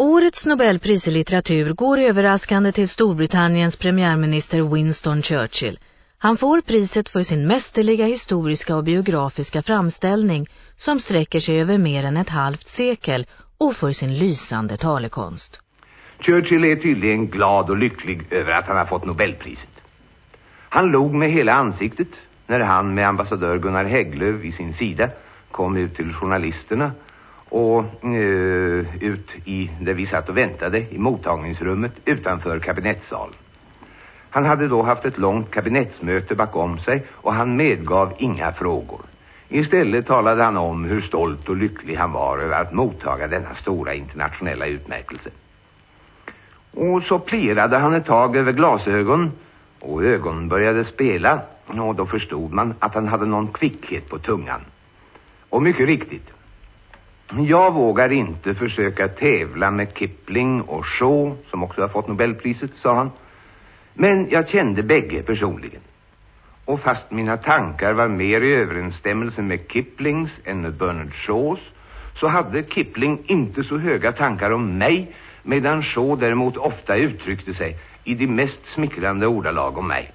Årets Nobelpris i litteratur går överraskande till Storbritanniens premiärminister Winston Churchill. Han får priset för sin mästerliga historiska och biografiska framställning som sträcker sig över mer än ett halvt sekel och för sin lysande talekonst. Churchill är tydligen glad och lycklig över att han har fått Nobelpriset. Han log med hela ansiktet när han med ambassadör Gunnar Hägglöf i sin sida kom ut till journalisterna och eh, ut i där vi satt och väntade i mottagningsrummet utanför kabinettsalen. Han hade då haft ett långt kabinettsmöte bakom sig och han medgav inga frågor. Istället talade han om hur stolt och lycklig han var över att mottaga denna stora internationella utmärkelse. Och så plirade han ett tag över glasögon och ögonen började spela och då förstod man att han hade någon kvickhet på tungan. Och mycket riktigt, jag vågar inte försöka tävla med Kipling och Shaw, som också har fått Nobelpriset, sa han. Men jag kände bägge personligen. Och fast mina tankar var mer i överensstämmelse med Kiplings än med Bernard Shaws, så hade Kipling inte så höga tankar om mig, medan Shaw däremot ofta uttryckte sig i de mest smickrande ordalag om mig.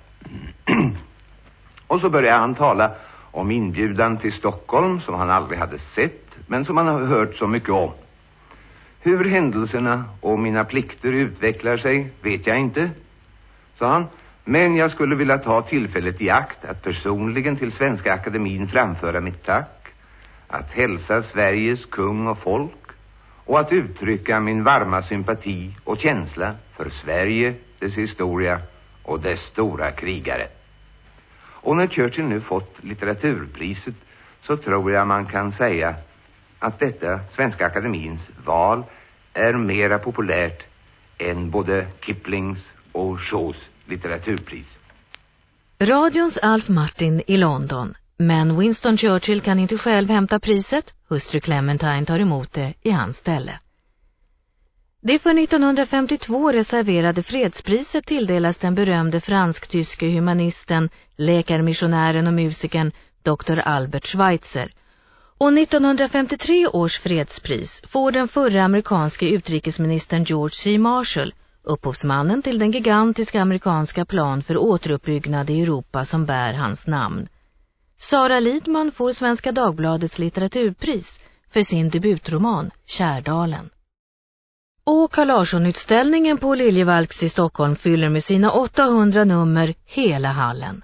och så började han tala om inbjudan till Stockholm som han aldrig hade sett men som han har hört så mycket om. Hur händelserna och mina plikter utvecklar sig vet jag inte, sa han. Men jag skulle vilja ta tillfället i akt att personligen till Svenska Akademin framföra mitt tack, att hälsa Sveriges kung och folk och att uttrycka min varma sympati och känsla för Sverige, dess historia och dess stora krigare. Och när Churchill nu fått litteraturpriset så tror jag man kan säga att detta Svenska Akademins val är mera populärt än både Kiplings och Shaws litteraturpris. Radions Alf Martin i London. Men Winston Churchill kan inte själv hämta priset. Hustru Clementine tar emot det i hans ställe. Det för 1952 reserverade fredspriset tilldelas den berömde fransk-tyske humanisten, läkarmissionären och musikern Dr. Albert Schweitzer. Och 1953 års fredspris får den förre amerikanske utrikesministern George C. Marshall, upphovsmannen till den gigantiska amerikanska plan för återuppbyggnad i Europa som bär hans namn. Sara Lidman får Svenska Dagbladets litteraturpris för sin debutroman Kärdalen. Och Carl Larsson-utställningen på Liljevalchs i Stockholm fyller med sina 800 nummer hela hallen.